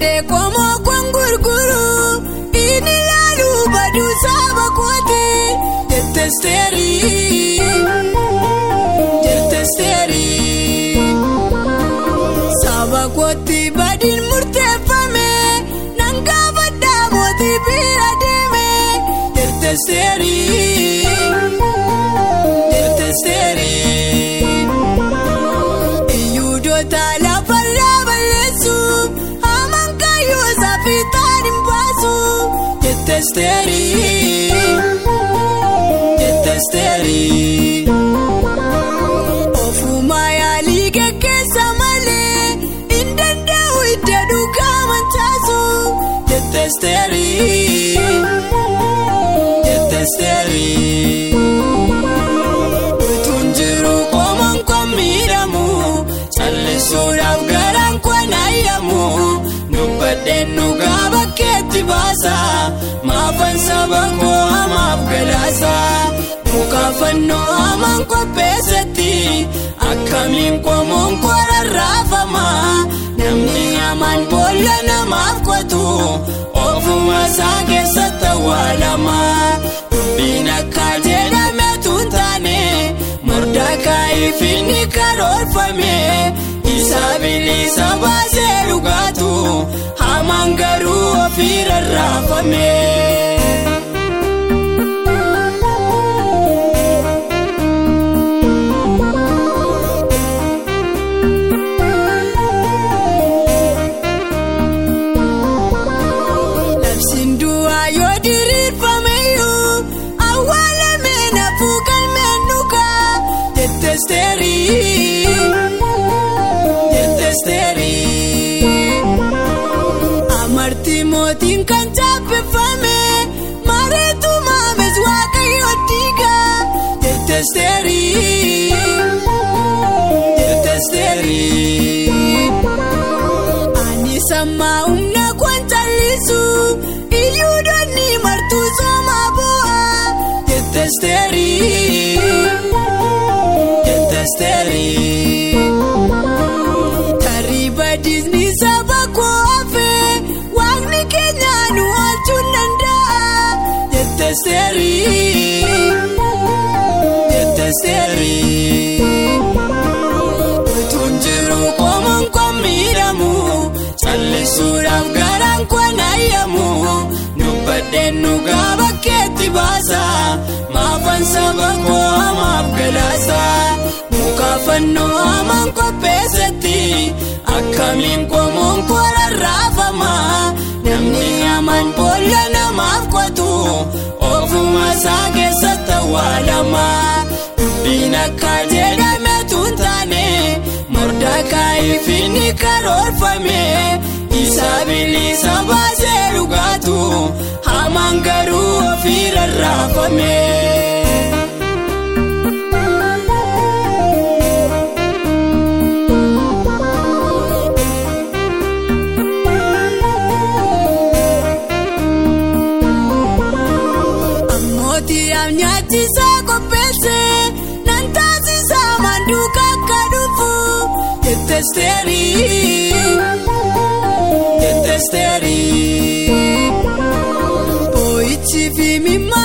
qomoo kun gurguru inni laaluu baduu saba kooti jettesteerii jettesteerii saba kooti badiin murteeffame nan gaafadhaa mootii bira deeme jettesteerii jettesteerii jettesteerii. Ofumaa yaalii geggeessa malee hin danda'u itti dhugaa mantaasu jettesteerii jettesteerii. Utuun jiru qomoon kon miidhamu callisuudhaaf garaan kon ayyamu dubbadheen dhugaa bakkeetti baasa saba koo hamaaf galaasa. Muka fannoo hamaan qopheessatti akkamiin qomoon koo rarraafama namni hamaan boolla namaaf qotu ofuma isaa keessatti awwaalama dubbiin akka jedhametu hin taane mordakaayiif inni karoorfame isa bilisa baasee dhugaatu hamaan garuu ofii rarraafame. Amartii mootiin kan chaappeffame mareetu maames waaqayyo diigaa jettesteerii jettesteerii. Ani sammaa humna kun callisu iyyuu doonni martuu soomaa bu'aa jettesteerii jettesteerii jettesteerii. Utuun jiru qomoon kon miidhamu callisuudhaaf garaan kon ayyamu dubbadheen dhugaa bakkeetti baasa maafan saba koo hamaaf galaasa muka fannoo hamaan qopheessatti akkamiin qomoon koo rarraafama namni hamaan boolla namaaf qotu ofuma isaa keessatti awwaalama dubbiin akka jedhametu hin taane mordakaayiif inni karoorfame isa bilisa baasee dhugaatu hamaan garuu ofii rarraafame. Ammootiidhaaf nyaachisaa qopheesse nan taasisaa manduuka akka dhufu jettesteerii jettesteerii. Boo'ichi fi mimmaanni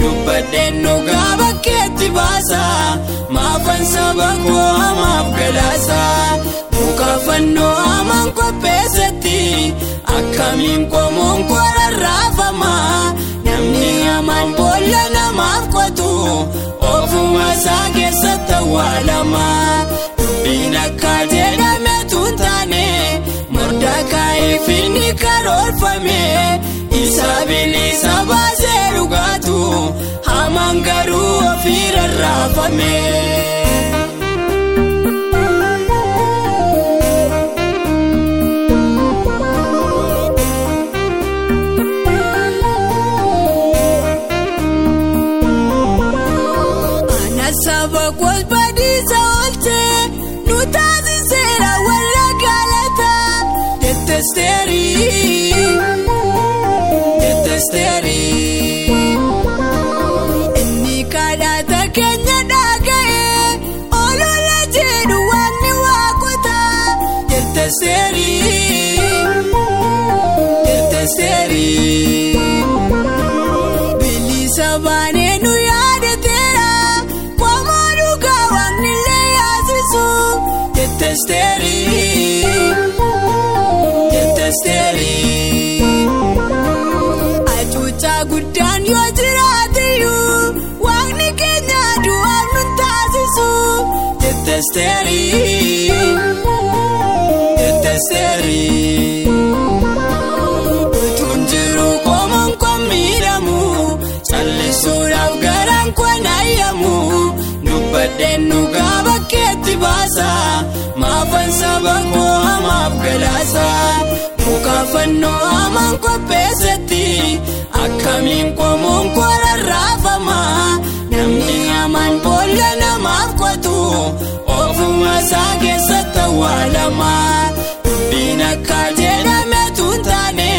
dubbadheen dhugaa bakkeetti baasa maafan saba hamaaf galaasa muka fannoo hamaan qopheessatti akkamiin qomoon koo rarraafama hamaan boolla namaaf qotu ofuma isaa keessatti awwaalama dubbiin akka jedhametu hin taane mordakaayiif inni finni karoorfame isa bilisa baasee dhugaatu hamaan garuu ofii rarraafame. Detesteerii detesteerii inni kadhata detesteerii detesteerii utuun jiru qomoon koon miidhamu callisuudhaaf garaan koon ayyamu dubbadheen dhugaa bakkeetti baasa. Maafan saba koo hamaaf galaasa muka fannoo hamaan qopheessatti akkamiin qomoon koo ofuma isaa keessatti awwaalama dubbiin akka jedhametu hin taane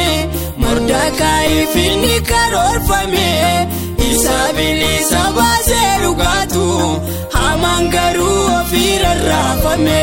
mordakaayi finni karoorfame isa bilisa baasee dhugaatu hamaan garuu ofii rarraafame.